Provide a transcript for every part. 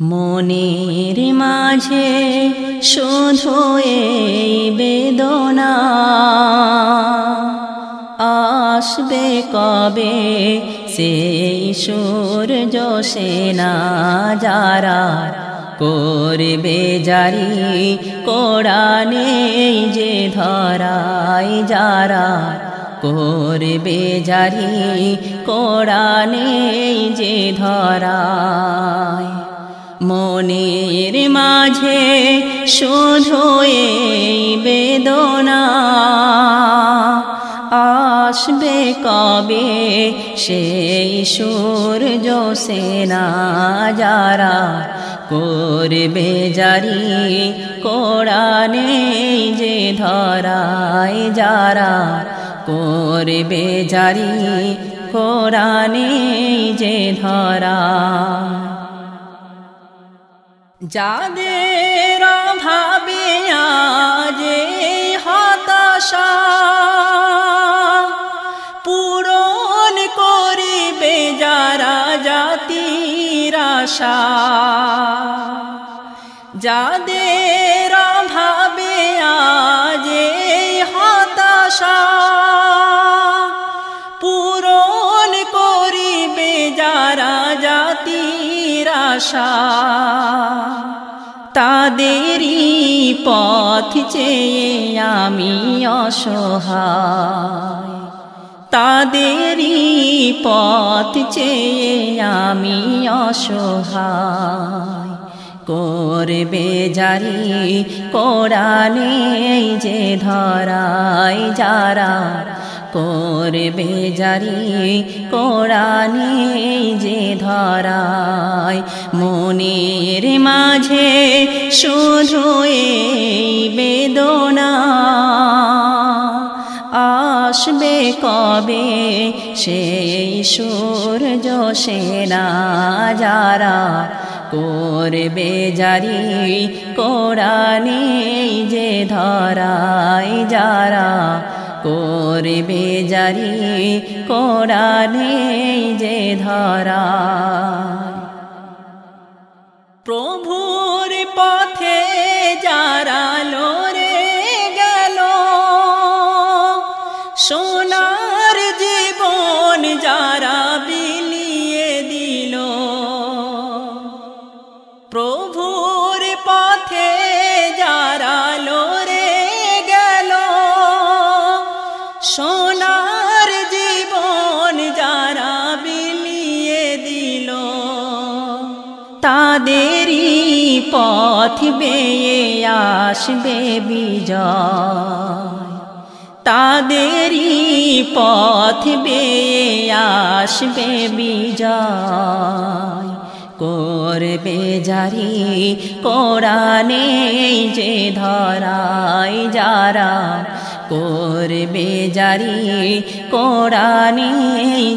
মনের মাঝে শুধু বেদনা। আসবে কবে সেই সূর্য সেনা যারা করবে জারি কোরআনে যে ধরাই যারা করবে জারি কোরআনে যে ধরায় মনের মাঝে শুধু এই বেদনা আসবে কবে? সেই সূর্য সেনা যারা করবে জারি কোরআনে যে ধরায় যারা করবে জারি কোরআনে যে ধরা যাদের ভাবে যে হতাশা পূরণ করিবে যারা জাতির আশা। যাদের আশা তাদেরই পথ চেয়ে আমি অসহায়। তাদেরই পথ চেয়ে আমি অসহায়। করবে জারি কোরআনে যে ধরাই যারা, করবে জারি কোরআনে যে ধরায় মনের মাঝে শুধু এই বেদনা। আসবে কবে সেই সূর্য সেনা যারা করবে জারি কোরআনে যে ধরাই যারা করবে জারি কোরআনে যে ধরা। তাদেরই পথ বেয়ে আসবে বিজয় তাদেরই পথ বেয়ে আসবে বিজয় করবে জারি কোরআনে যে ধরাই যারা করবে জারি কোরআনে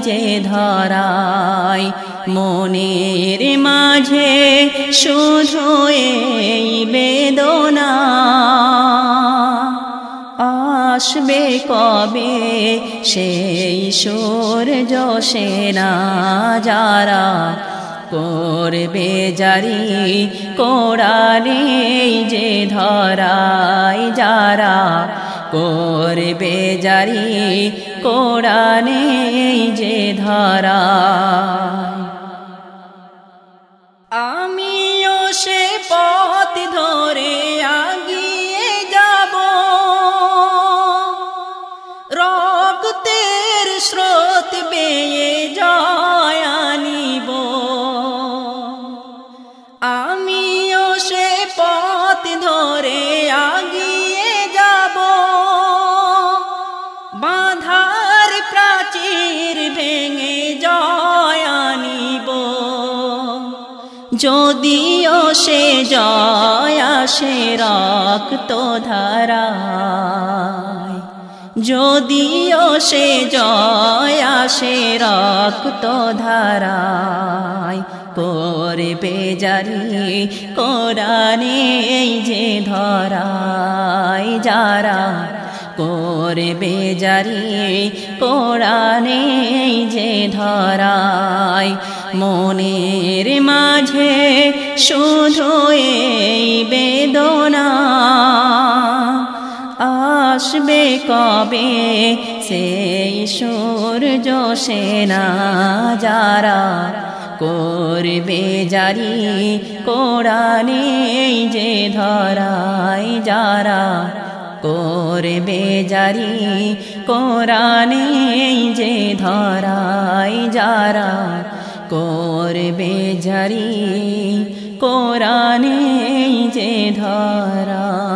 যে ধরাই মনের মাঝে শুধু এই বেদনা। আসবে কবে সেই সূর্য সেনা যারা করবে জারি কোরআনে যে ধরাই যারা করবে জারি কোরআনে যে ধরা। আমিও সে পথ ধরে আগিয়ে যাব। বাঁধার প্রাচীর ভেঙে জয় আনিব। যদিও সে জয় আসে রক্ত ধারায়, যদিও সে জয় আসে রক্ত ধারায় করবে জারি কোরআনে যে ধরাই যারা করবে জারি কোরআনে যে ধরায় মনের মাঝে শুধু বেদনা আসবে কবে? সেই সূর্য সেনা যারা করবে জারি। কোরআনে যে ধরাই যারা করবে জারি, কোরআনে যে ধরাই যারা করবে জারি, কোরআনে যে ধরা